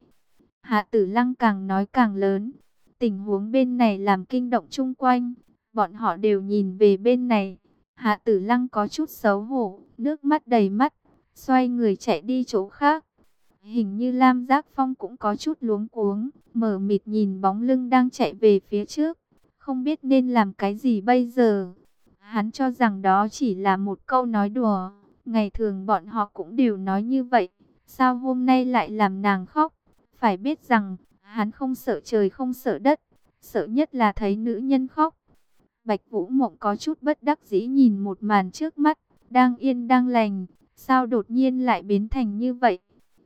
Hạ Tử Lăng càng nói càng lớn. Tình huống bên này làm kinh động chung quanh. Bọn họ đều nhìn về bên này. Hạ tử lăng có chút xấu hổ, nước mắt đầy mắt, xoay người chạy đi chỗ khác. Hình như Lam Giác Phong cũng có chút luống cuống, mở mịt nhìn bóng lưng đang chạy về phía trước. không biết nên làm cái gì bây giờ. Hắn cho rằng đó chỉ là một câu nói đùa, ngày thường bọn họ cũng đều nói như vậy, sao hôm nay lại làm nàng khóc? Phải biết rằng, hắn không sợ trời không sợ đất, sợ nhất là thấy nữ nhân khóc. Bạch Vũ Mộng có chút bất đắc dĩ nhìn một màn trước mắt, đang yên đang lành, sao đột nhiên lại biến thành như vậy?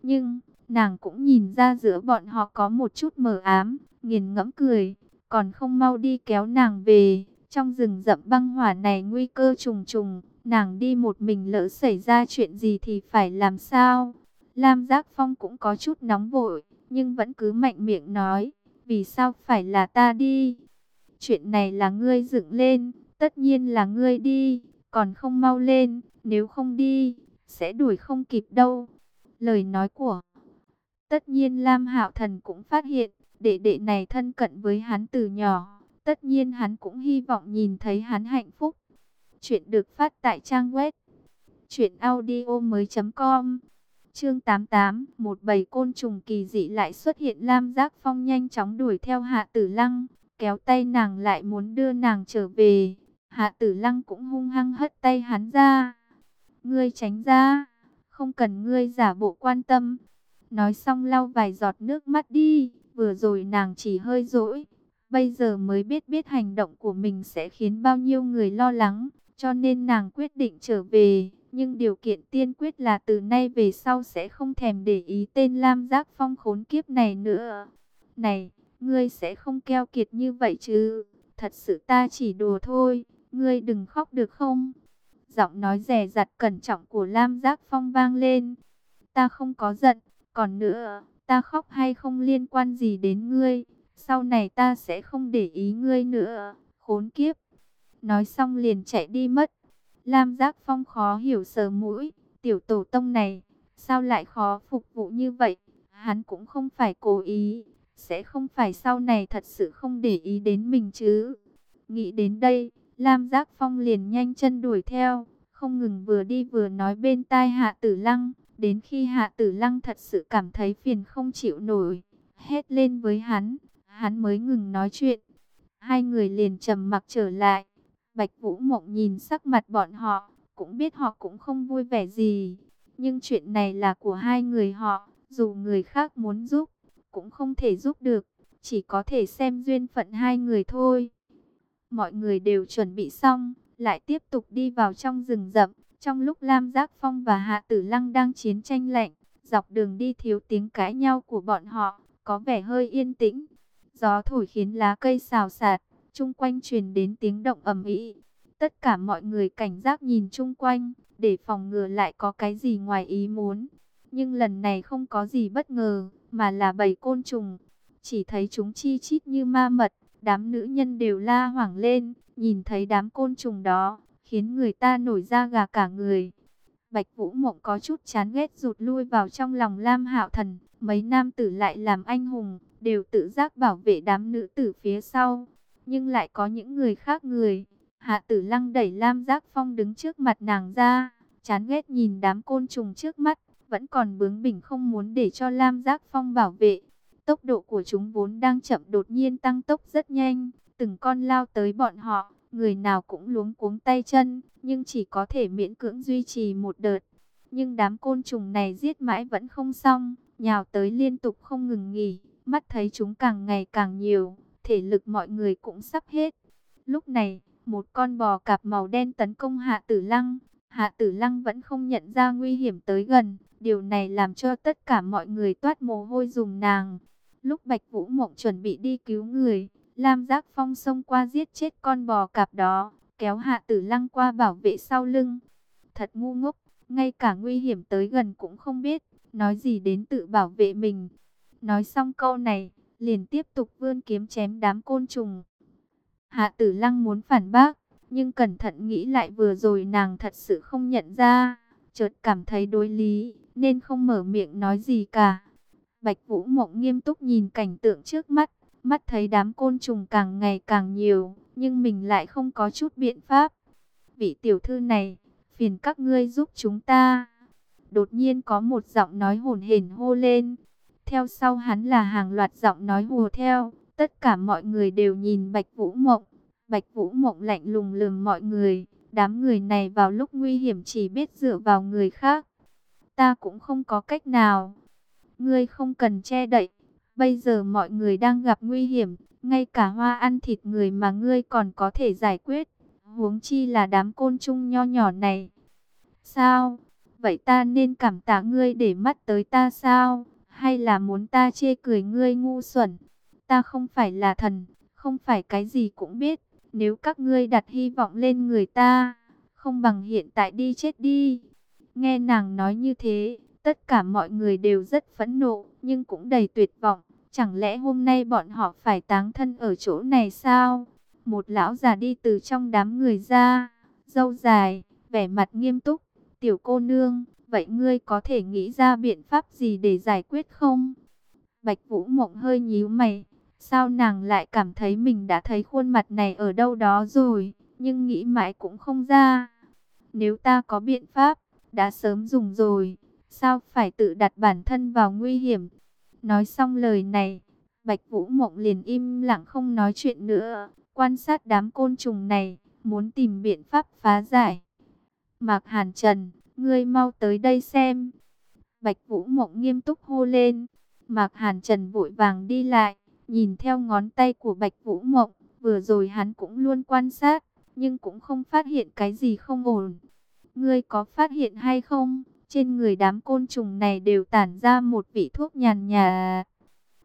Nhưng, nàng cũng nhìn ra giữa bọn họ có một chút mờ ám, nghiền ngẫm cười, còn không mau đi kéo nàng về. Trong rừng rậm băng hỏa này nguy cơ trùng trùng, nàng đi một mình lỡ xảy ra chuyện gì thì phải làm sao? Lam Giác Phong cũng có chút nóng vội, nhưng vẫn cứ mạnh miệng nói, vì sao phải là ta đi? Chuyện này là ngươi dựng lên, tất nhiên là ngươi đi, còn không mau lên, nếu không đi, sẽ đuổi không kịp đâu. Lời nói của Tất nhiên Lam Hạo Thần cũng phát hiện, đệ đệ này thân cận với hắn từ nhỏ, tất nhiên hắn cũng hy vọng nhìn thấy hắn hạnh phúc. Chuyện được phát tại trang web truyệnaudiomoi.com. Chương 88, một bầy côn trùng kỳ dị lại xuất hiện, Lam Giác Phong nhanh chóng đuổi theo Hạ Tử Lăng, kéo tay nàng lại muốn đưa nàng trở về. Hạ Tử Lăng cũng hung hăng hất tay hắn ra. "Ngươi tránh ra, không cần ngươi giả bộ quan tâm." Nói xong lau vài giọt nước mắt đi, vừa rồi nàng chỉ hơi dỗi, bây giờ mới biết biết hành động của mình sẽ khiến bao nhiêu người lo lắng, cho nên nàng quyết định trở về, nhưng điều kiện tiên quyết là từ nay về sau sẽ không thèm để ý tên Lam Giác Phong khốn kiếp này nữa. Này, ngươi sẽ không keo kiệt như vậy chứ, thật sự ta chỉ đùa thôi, ngươi đừng khóc được không? Giọng nói rè rặt cẩn trọng của Lam Giác Phong vang lên, ta không có giận, còn nữa, ta khóc hay không liên quan gì đến ngươi. Sau này ta sẽ không để ý ngươi nữa. Khốn kiếp. Nói xong liền chạy đi mất. Lam Giác Phong khó hiểu sờ mũi. Tiểu tổ tông này, sao lại khó phục vụ như vậy? Hắn cũng không phải cố ý. Sẽ không phải sau này thật sự không để ý đến mình chứ. Nghĩ đến đây, Lam Giác Phong liền nhanh chân đuổi theo. Không ngừng vừa đi vừa nói bên tai Hạ Tử Lăng. Đến khi Hạ Tử Lăng thật sự cảm thấy phiền không chịu nổi, hét lên với hắn, hắn mới ngừng nói chuyện. Hai người liền trầm mặc trở lại. Bạch Vũ Mộng nhìn sắc mặt bọn họ, cũng biết họ cũng không vui vẻ gì. Nhưng chuyện này là của hai người họ, dù người khác muốn giúp, cũng không thể giúp được, chỉ có thể xem duyên phận hai người thôi. Mọi người đều chuẩn bị xong, lại tiếp tục đi vào trong rừng rậm. Trong lúc Lam Giác Phong và Hạ Tử Lăng đang chiến tranh lạnh, dọc đường đi thiếu tiếng cãi nhau của bọn họ, có vẻ hơi yên tĩnh. Gió thổi khiến lá cây xào xạc, chung quanh truyền đến tiếng động ầm ĩ. Tất cả mọi người cảnh giác nhìn chung quanh, để phòng ngừa lại có cái gì ngoài ý muốn. Nhưng lần này không có gì bất ngờ, mà là bầy côn trùng. Chỉ thấy chúng chi chít như ma mật, đám nữ nhân đều la hoảng lên, nhìn thấy đám côn trùng đó, khiến người ta nổi da gà cả người. Bạch Vũ Mộng có chút chán ghét rụt lui vào trong lòng Lam Hạo Thần, mấy nam tử lại làm anh hùng, đều tự giác bảo vệ đám nữ tử phía sau, nhưng lại có những người khác người. Hạ Tử Lăng đẩy Lam Giác Phong đứng trước mặt nàng ra, chán ghét nhìn đám côn trùng trước mắt, vẫn còn bướng bỉnh không muốn để cho Lam Giác Phong bảo vệ. Tốc độ của chúng vốn đang chậm đột nhiên tăng tốc rất nhanh, từng con lao tới bọn họ, người nào cũng luống cuống tay chân, nhưng chỉ có thể miễn cưỡng duy trì một đợt. Nhưng đám côn trùng này giết mãi vẫn không xong, nhào tới liên tục không ngừng nghỉ, mắt thấy chúng càng ngày càng nhiều, thể lực mọi người cũng sắp hết. Lúc này, một con bò cạp màu đen tấn công Hạ Tử Lăng, Hạ Tử Lăng vẫn không nhận ra nguy hiểm tới gần, điều này làm cho tất cả mọi người toát mồ hôi dùng nàng. Lúc Bạch Vũ Mộng chuẩn bị đi cứu người, Lam Giác Phong xông qua giết chết con bò cạp đó, kéo Hạ Tử Lăng qua bảo vệ sau lưng. Thật ngu ngốc, ngay cả nguy hiểm tới gần cũng không biết, nói gì đến tự bảo vệ mình. Nói xong câu này, liền tiếp tục vươn kiếm chém đám côn trùng. Hạ Tử Lăng muốn phản bác, nhưng cẩn thận nghĩ lại vừa rồi nàng thật sự không nhận ra, chợt cảm thấy đối lý, nên không mở miệng nói gì cả. Bạch Vũ Mộng nghiêm túc nhìn cảnh tượng trước mắt, Mắt thấy đám côn trùng càng ngày càng nhiều, nhưng mình lại không có chút biện pháp. Vị tiểu thư này, phiền các ngươi giúp chúng ta. Đột nhiên có một giọng nói hồn hển hô lên. Theo sau hắn là hàng loạt giọng nói hùa theo, Tất cả mọi người đều nhìn Bạch Vũ Mộng. Bạch Vũ Mộng lạnh lùng lườm mọi người. Đám người này vào lúc nguy hiểm chỉ biết dựa vào người khác. Ta cũng không có cách nào. Ngươi không cần che đậy. Bây giờ mọi người đang gặp nguy hiểm. Ngay cả hoa ăn thịt người mà ngươi còn có thể giải quyết. Huống chi là đám côn trùng nho nhỏ này. Sao? Vậy ta nên cảm tạ ngươi để mắt tới ta sao? Hay là muốn ta chê cười ngươi ngu xuẩn? Ta không phải là thần, không phải cái gì cũng biết. Nếu các ngươi đặt hy vọng lên người ta, không bằng hiện tại đi chết đi. Nghe nàng nói như thế, tất cả mọi người đều rất phẫn nộ, nhưng cũng đầy tuyệt vọng. Chẳng lẽ hôm nay bọn họ phải táng thân ở chỗ này sao? Một lão già đi từ trong đám người ra, dâu dài, vẻ mặt nghiêm túc. Tiểu cô nương, vậy ngươi có thể nghĩ ra biện pháp gì để giải quyết không? Bạch Vũ Mộng hơi nhíu mày, sao nàng lại cảm thấy mình đã thấy khuôn mặt này ở đâu đó rồi, nhưng nghĩ mãi cũng không ra. Nếu ta có biện pháp, đã sớm dùng rồi, sao phải tự đặt bản thân vào nguy hiểm? Nói xong lời này, Bạch Vũ Mộng liền im lặng không nói chuyện nữa, quan sát đám côn trùng này, muốn tìm biện pháp phá giải. Mạc Hàn Trần, ngươi mau tới đây xem. Bạch Vũ Mộng nghiêm túc hô lên. Mạc Hàn Trần vội vàng đi lại, nhìn theo ngón tay của Bạch Vũ Mộng. Vừa rồi hắn cũng luôn quan sát, nhưng cũng không phát hiện cái gì không ổn. Ngươi có phát hiện hay không? Trên người đám côn trùng này đều tản ra một vị thuốc nhàn nhà.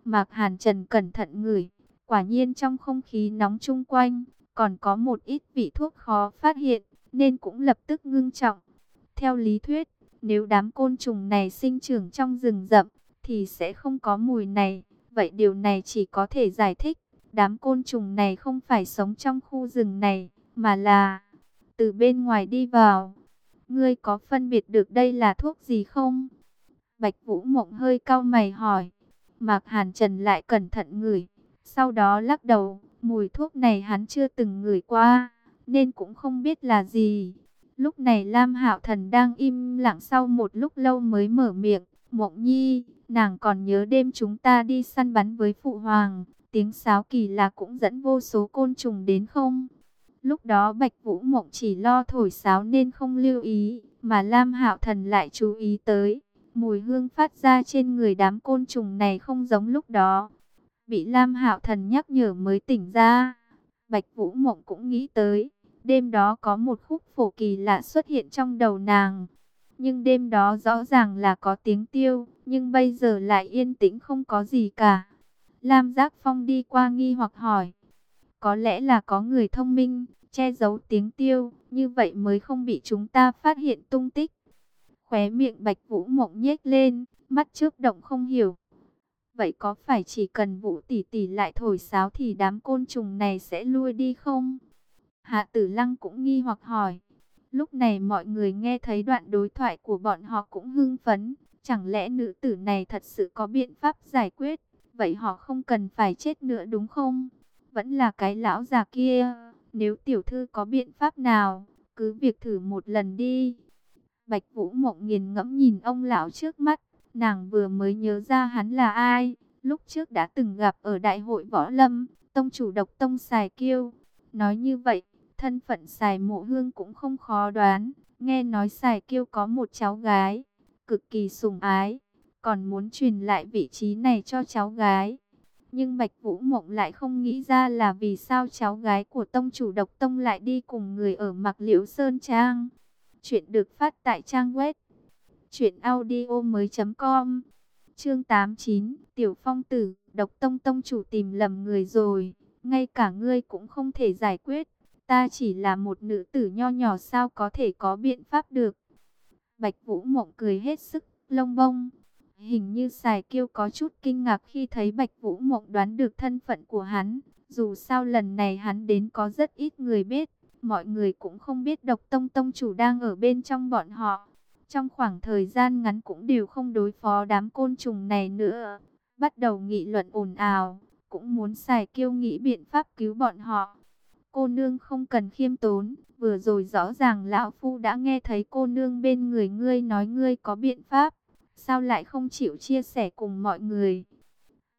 Mạc Hàn Trần cẩn thận ngửi, quả nhiên trong không khí nóng chung quanh, còn có một ít vị thuốc khó phát hiện nên cũng lập tức ngưng trọng. Theo lý thuyết, nếu đám côn trùng này sinh trưởng trong rừng rậm, thì sẽ không có mùi này. Vậy điều này chỉ có thể giải thích, đám côn trùng này không phải sống trong khu rừng này, mà là từ bên ngoài đi vào. Ngươi có phân biệt được đây là thuốc gì không? Bạch Vũ Mộng hơi cau mày hỏi. Mạc Hàn Trần lại cẩn thận ngửi, sau đó lắc đầu, mùi thuốc này hắn chưa từng ngửi qua nên cũng không biết là gì. Lúc này Lam Hạo Thần đang im lặng sau một lúc lâu mới mở miệng, "Mộng Nhi, nàng còn nhớ đêm chúng ta đi săn bắn với phụ hoàng, tiếng sáo kỳ lạ cũng dẫn vô số côn trùng đến không?" Lúc đó Bạch Vũ Mộng chỉ lo thổi sáo nên không lưu ý, mà Lam Hạo Thần lại chú ý tới, mùi hương phát ra trên người đám côn trùng này không giống lúc đó. Bị Lam Hạo Thần nhắc nhở mới tỉnh ra. Bạch Vũ Mộng cũng nghĩ tới, đêm đó có một khúc phổ kỳ lạ xuất hiện trong đầu nàng. Nhưng đêm đó rõ ràng là có tiếng tiêu, nhưng bây giờ lại yên tĩnh không có gì cả. Lam Giác Phong đi qua nghi hoặc hỏi, có lẽ là có người thông minh, che giấu tiếng tiêu, như vậy mới không bị chúng ta phát hiện tung tích. Khóe miệng Bạch Vũ Mộng nhếch lên, mắt chớp động không hiểu. Vậy có phải chỉ cần Vũ tỷ tỷ lại thổi sáo thì đám côn trùng này sẽ lui đi không? Hạ Tử Lăng cũng nghi hoặc hỏi. Lúc này mọi người nghe thấy đoạn đối thoại của bọn họ cũng hưng phấn. Chẳng lẽ nữ tử này thật sự có biện pháp giải quyết? Vậy họ không cần phải chết nữa đúng không? Vẫn là cái lão già kia. Nếu tiểu thư có biện pháp nào, cứ việc thử một lần đi. Bạch Vũ Mộng nghiền ngẫm nhìn ông lão trước mắt. Nàng vừa mới nhớ ra hắn là ai, lúc trước đã từng gặp ở đại hội võ lâm, tông chủ độc tông xài kiêu. Nói như vậy, thân phận xài mộ hương cũng không khó đoán, nghe nói xài kiêu có một cháu gái, cực kỳ sủng ái, còn muốn truyền lại vị trí này cho cháu gái. Nhưng Bạch Vũ Mộng lại không nghĩ ra là vì sao cháu gái của tông chủ độc tông lại đi cùng người ở Mạc Liễu Sơn Trang. Chuyện được phát tại trang web Chuyện audio mới com Chương 89 Tiểu Phong Tử Độc Tông Tông chủ tìm lầm người rồi Ngay cả ngươi cũng không thể giải quyết Ta chỉ là một nữ tử nho nhỏ sao có thể có biện pháp được? Bạch Vũ Mộng cười hết sức lông bông. Hình như Sài Kiêu có chút kinh ngạc khi thấy Bạch Vũ Mộng đoán được thân phận của hắn. Dù sao lần này hắn đến có rất ít người biết. Mọi người cũng không biết độc tông tông chủ đang ở bên trong bọn họ. Trong khoảng thời gian ngắn cũng đều không đối phó đám côn trùng này nữa. Bắt đầu nghị luận ồn ào, cũng muốn xài kiêu nghĩ biện pháp cứu bọn họ. Cô nương không cần khiêm tốn, vừa rồi rõ ràng lão phu đã nghe thấy cô nương bên người ngươi nói ngươi có biện pháp, sao lại không chịu chia sẻ cùng mọi người.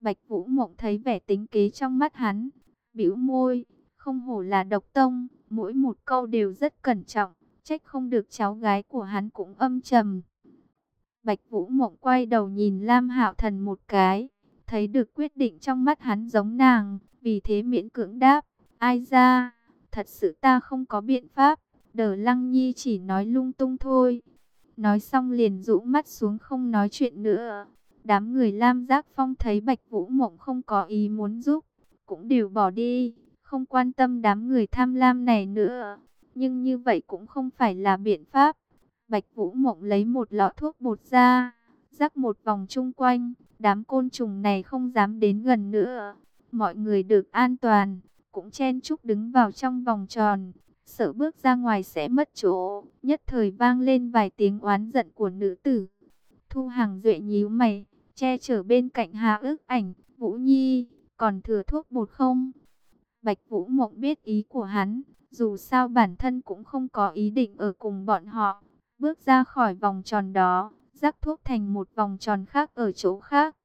Bạch Vũ Mộng thấy vẻ tính kế trong mắt hắn, bĩu môi, không hổ là độc tông, mỗi một câu đều rất cẩn trọng, trách không được cháu gái của hắn cũng âm trầm. Bạch Vũ Mộng quay đầu nhìn Lam Hạo Thần một cái, thấy được quyết định trong mắt hắn giống nàng, vì thế miễn cưỡng đáp, ai ra, thật sự ta không có biện pháp, đờ Lăng Nhi chỉ nói lung tung thôi. Nói xong liền rũ mắt xuống không nói chuyện nữa. Đám người Lam Giác Phong thấy Bạch Vũ Mộng không có ý muốn giúp, cũng đều bỏ đi, không quan tâm đám người tham lam này nữa. Nhưng như vậy cũng không phải là biện pháp. Bạch Vũ Mộng lấy một lọ thuốc bột ra, rắc một vòng chung quanh, đám côn trùng này không dám đến gần nữa. Mọi người được an toàn, cũng chen chúc đứng vào trong vòng tròn, sợ bước ra ngoài sẽ mất chỗ. Nhất thời vang lên vài tiếng oán giận của nữ tử. Thu hàng Duệ nhíu mày, che chở bên cạnh Hà ước ảnh, Vũ Nhi, còn thừa thuốc bột không? Bạch Vũ Mộng biết ý của hắn, dù sao bản thân cũng không có ý định ở cùng bọn họ. Bước ra khỏi vòng tròn đó, rắc thuốc thành một vòng tròn khác ở chỗ khác.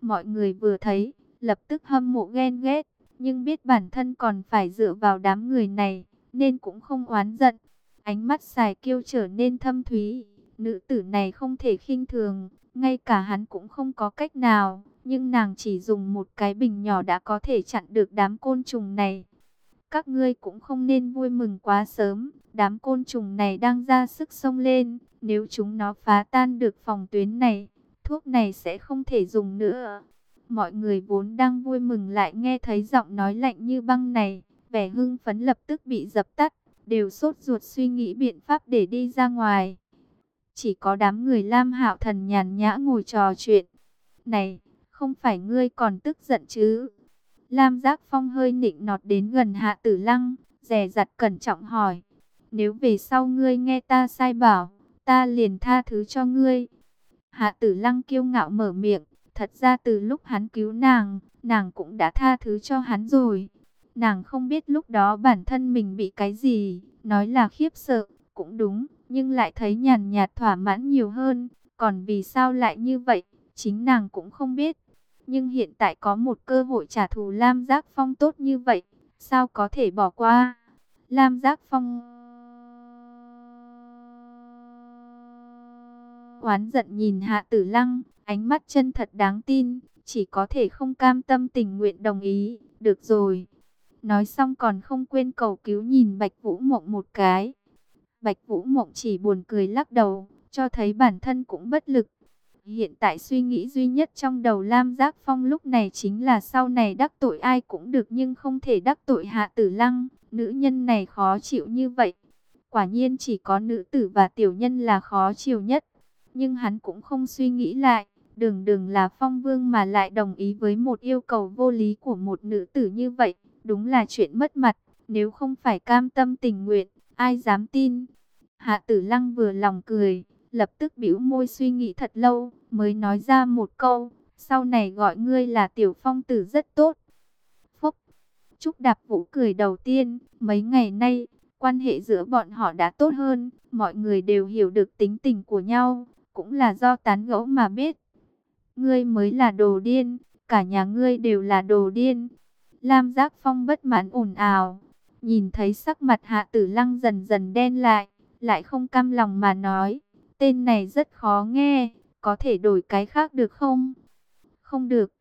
Mọi người vừa thấy, lập tức hâm mộ ghen ghét, nhưng biết bản thân còn phải dựa vào đám người này, nên cũng không oán giận. Ánh mắt xài kiêu trở nên thâm thúy, nữ tử này không thể khinh thường, ngay cả hắn cũng không có cách nào, nhưng nàng chỉ dùng một cái bình nhỏ đã có thể chặn được đám côn trùng này. Các ngươi cũng không nên vui mừng quá sớm, đám côn trùng này đang ra sức sông lên, nếu chúng nó phá tan được phòng tuyến này, thuốc này sẽ không thể dùng nữa. Mọi người vốn đang vui mừng lại nghe thấy giọng nói lạnh như băng này, vẻ hưng phấn lập tức bị dập tắt, đều sốt ruột suy nghĩ biện pháp để đi ra ngoài. Chỉ có đám người Lam Hạo Thần nhàn nhã ngồi trò chuyện. Này, không phải ngươi còn tức giận chứ? Lam Giác Phong hơi nịnh nọt đến gần Hạ Tử Lăng, dè dặt cẩn trọng hỏi. Nếu về sau ngươi nghe ta sai bảo, ta liền tha thứ cho ngươi. Hạ Tử Lăng kiêu ngạo mở miệng, thật ra từ lúc hắn cứu nàng, nàng cũng đã tha thứ cho hắn rồi. Nàng không biết lúc đó bản thân mình bị cái gì, nói là khiếp sợ, cũng đúng, nhưng lại thấy nhàn nhạt thỏa mãn nhiều hơn. Còn vì sao lại như vậy, chính nàng cũng không biết. Nhưng hiện tại có một cơ hội trả thù Lam Giác Phong tốt như vậy, sao có thể bỏ qua? Lam Giác Phong... Oán giận nhìn Hạ Tử Lăng, ánh mắt chân thật đáng tin, chỉ có thể không cam tâm tình nguyện đồng ý, được rồi. Nói xong còn không quên cầu cứu nhìn Bạch Vũ Mộng một cái. Bạch Vũ Mộng chỉ buồn cười lắc đầu, cho thấy bản thân cũng bất lực. Hiện tại suy nghĩ duy nhất trong đầu Lam Giác Phong lúc này chính là sau này đắc tội ai cũng được nhưng không thể đắc tội Hạ Tử Lăng. Nữ nhân này khó chịu như vậy. Quả nhiên chỉ có nữ tử và tiểu nhân là khó chịu nhất. Nhưng hắn cũng không suy nghĩ lại. Đường đường là phong vương mà lại đồng ý với một yêu cầu vô lý của một nữ tử như vậy. Đúng là chuyện mất mặt. Nếu không phải cam tâm tình nguyện, ai dám tin. Hạ tử lăng vừa lòng cười, lập tức bĩu môi suy nghĩ thật lâu, mới nói ra một câu. Sau này gọi ngươi là tiểu phong tử rất tốt. Phúc! Trúc Đạp Vũ cười đầu tiên, mấy ngày nay, quan hệ giữa bọn họ đã tốt hơn, mọi người đều hiểu được tính tình của nhau, cũng là do tán gẫu mà biết. Ngươi mới là đồ điên, cả nhà ngươi đều là đồ điên. Lam Giác Phong bất mãn ồn ào, nhìn thấy sắc mặt Hạ Tử Lăng dần dần đen lại, lại không cam lòng mà nói, tên này rất khó nghe, có thể đổi cái khác được không? Không được.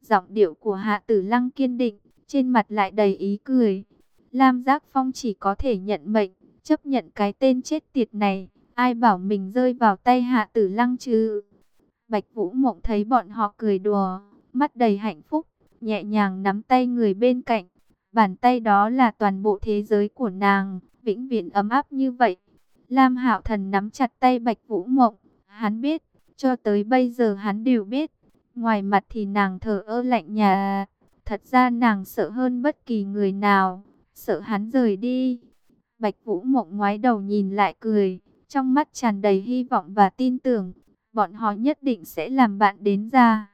Giọng điệu của Hạ Tử Lăng kiên định, trên mặt lại đầy ý cười. Lam Giác Phong chỉ có thể nhận mệnh, chấp nhận cái tên chết tiệt này, ai bảo mình rơi vào tay Hạ Tử Lăng chứ? Bạch Vũ Mộng thấy bọn họ cười đùa, mắt đầy hạnh phúc, nhẹ nhàng nắm tay người bên cạnh. Bàn tay đó là toàn bộ thế giới của nàng, vĩnh viễn ấm áp như vậy. Lam Hạo Thần nắm chặt tay Bạch Vũ Mộng, hắn biết, cho tới bây giờ hắn đều biết. Ngoài mặt thì nàng thờ ơ lạnh nhà, thật ra nàng sợ hơn bất kỳ người nào, sợ hắn rời đi. Bạch Vũ Mộng ngoái đầu nhìn lại cười, trong mắt tràn đầy hy vọng và tin tưởng, bọn họ nhất định sẽ làm bạn đến già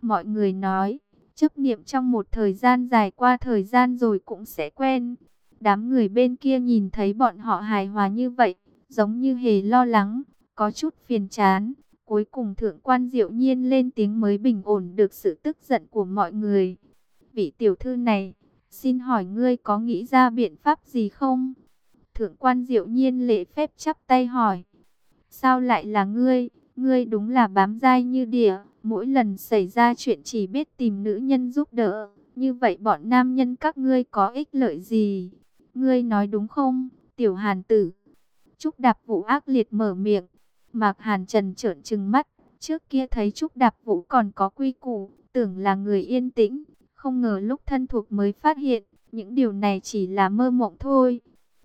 Mọi người nói, chấp niệm trong một thời gian dài qua thời gian rồi cũng sẽ quen. Đám người bên kia nhìn thấy bọn họ hài hòa như vậy, giống như hề lo lắng, có chút phiền chán, Cuối cùng thượng quan diệu nhiên lên tiếng mới bình ổn được sự tức giận của mọi người. Vị tiểu thư này, xin hỏi ngươi có nghĩ ra biện pháp gì không? Thượng quan diệu nhiên lễ phép chắp tay hỏi. Sao lại là ngươi? Ngươi đúng là bám dai như đỉa. Mỗi lần xảy ra chuyện chỉ biết tìm nữ nhân giúp đỡ. Như vậy bọn nam nhân các ngươi có ích lợi gì? Ngươi nói đúng không, tiểu hàn tử? Trúc Đạp Vụ ác liệt mở miệng. Mạc Hàn Trần trợn trừng mắt. Trước kia thấy Trúc Đạp Vụ còn có quy củ, tưởng là người yên tĩnh. Không ngờ lúc thân thuộc mới phát hiện, những điều này chỉ là mơ mộng thôi.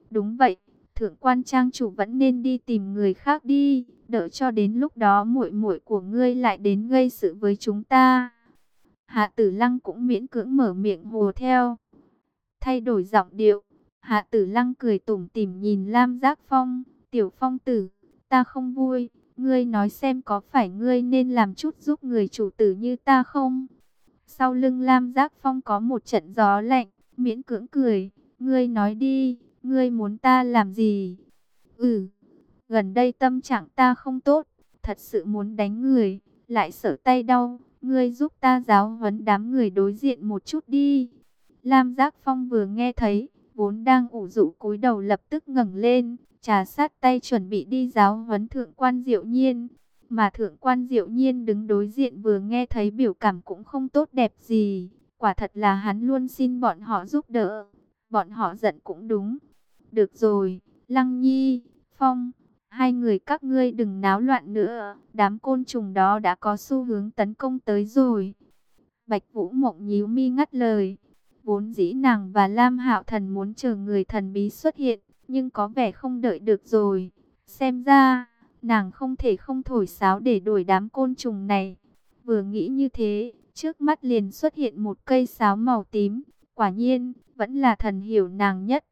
Đúng vậy, thượng quan trang chủ vẫn nên đi tìm người khác đi, đợi cho đến lúc đó muội muội của ngươi lại đến gây sự với chúng ta. Hạ Tử Lăng cũng miễn cưỡng mở miệng hồ theo. Thay đổi giọng điệu, Hạ Tử Lăng cười tủm tỉm nhìn Lam Giác Phong, "Tiểu Phong tử, ta không vui, ngươi nói xem có phải ngươi nên làm chút giúp người chủ tử như ta không?" Sau lưng Lam Giác Phong có một trận gió lạnh, miễn cưỡng cười, "Ngươi nói đi." Ngươi muốn ta làm gì? Ừ, gần đây tâm trạng ta không tốt, thật sự muốn đánh người, lại sợ tay đau. Ngươi giúp ta giáo huấn đám người đối diện một chút đi. Lam Giác Phong vừa nghe thấy, vốn đang ủ rũ cúi đầu lập tức ngẩng lên, trà sát tay chuẩn bị đi giáo huấn thượng quan diệu nhiên. Mà thượng quan diệu nhiên đứng đối diện vừa nghe thấy biểu cảm cũng không tốt đẹp gì. Quả thật là hắn luôn xin bọn họ giúp đỡ. Bọn họ giận cũng đúng. Được rồi, Lăng Nhi, Phong, hai người các ngươi đừng náo loạn nữa, đám côn trùng đó đã có xu hướng tấn công tới rồi. Bạch Vũ Mộng nhíu mi ngắt lời, vốn dĩ nàng và Lam Hạo Thần muốn chờ người thần bí xuất hiện, nhưng có vẻ không đợi được rồi. Xem ra, nàng không thể không thổi sáo để đuổi đám côn trùng này. Vừa nghĩ như thế, trước mắt liền xuất hiện một cây sáo màu tím, quả nhiên, vẫn là thần hiểu nàng nhất.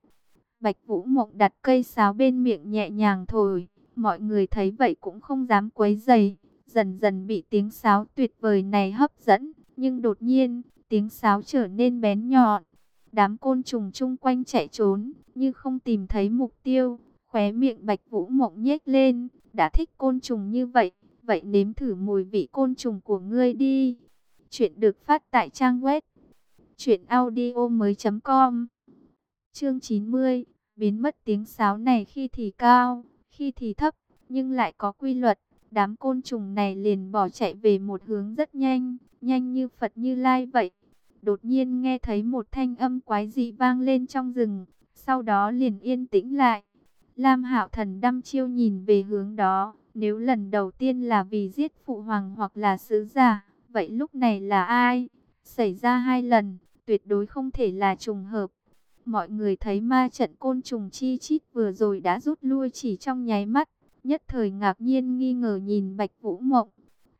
Bạch Vũ Mộng đặt cây sáo bên miệng nhẹ nhàng thổi, mọi người thấy vậy cũng không dám quấy rầy, dần dần bị tiếng sáo tuyệt vời này hấp dẫn, nhưng đột nhiên, tiếng sáo trở nên bén nhọn. Đám côn trùng chung quanh chạy trốn, như không tìm thấy mục tiêu, khóe miệng Bạch Vũ Mộng nhếch lên, đã thích côn trùng như vậy, vậy nếm thử mùi vị côn trùng của ngươi đi. Chuyện được phát tại trang web truyệnaudiomoi.com Chương 90, biến mất tiếng sáo này khi thì cao, khi thì thấp, nhưng lại có quy luật. Đám côn trùng này liền bỏ chạy về một hướng rất nhanh, nhanh như Phật như Lai vậy. Đột nhiên nghe thấy một thanh âm quái dị vang lên trong rừng, sau đó liền yên tĩnh lại. Lam Hạo Thần đăm chiêu nhìn về hướng đó, nếu lần đầu tiên là vì giết phụ hoàng hoặc là sứ giả, vậy lúc này là ai? Xảy ra hai lần, tuyệt đối không thể là trùng hợp. Mọi người thấy ma trận côn trùng chi chít vừa rồi đã rút lui chỉ trong nháy mắt. Nhất thời ngạc nhiên nghi ngờ nhìn Bạch Vũ Mộng.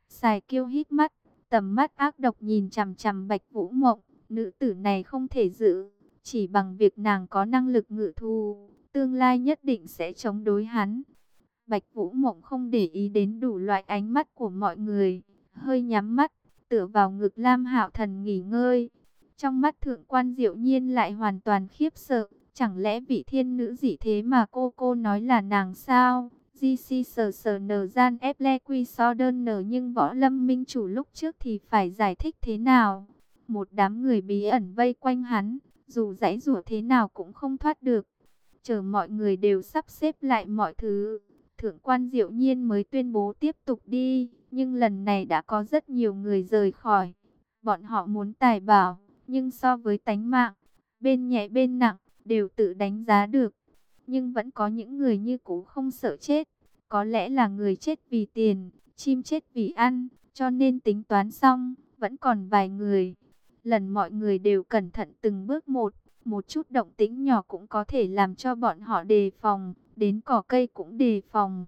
Xài kêu hít mắt, tầm mắt ác độc nhìn chằm chằm Bạch Vũ Mộng. Nữ tử này không thể giữ, chỉ bằng việc nàng có năng lực ngự thu, tương lai nhất định sẽ chống đối hắn. Bạch Vũ Mộng không để ý đến đủ loại ánh mắt của mọi người, hơi nhắm mắt, tựa vào ngực Lam Hạo Thần nghỉ ngơi. Trong mắt thượng quan diệu nhiên lại hoàn toàn khiếp sợ. Chẳng lẽ vị thiên nữ gì thế mà cô cô nói là nàng sao? GC sờ sờ nờ gian ép le quy so đơn nờ nhưng võ lâm minh chủ lúc trước thì phải giải thích thế nào? Một đám người bí ẩn vây quanh hắn, dù dãy rủa thế nào cũng không thoát được. Chờ mọi người đều sắp xếp lại mọi thứ. Thượng quan diệu nhiên mới tuyên bố tiếp tục đi, nhưng lần này đã có rất nhiều người rời khỏi. Bọn họ muốn tài bảo nhưng so với tánh mạng, bên nhẹ bên nặng, đều tự đánh giá được. Nhưng vẫn có những người như cũ không sợ chết. Có lẽ là người chết vì tiền, chim chết vì ăn, cho nên tính toán xong, vẫn còn vài người. Lần mọi người đều cẩn thận từng bước một, một chút động tĩnh nhỏ cũng có thể làm cho bọn họ đề phòng, đến cỏ cây cũng đề phòng.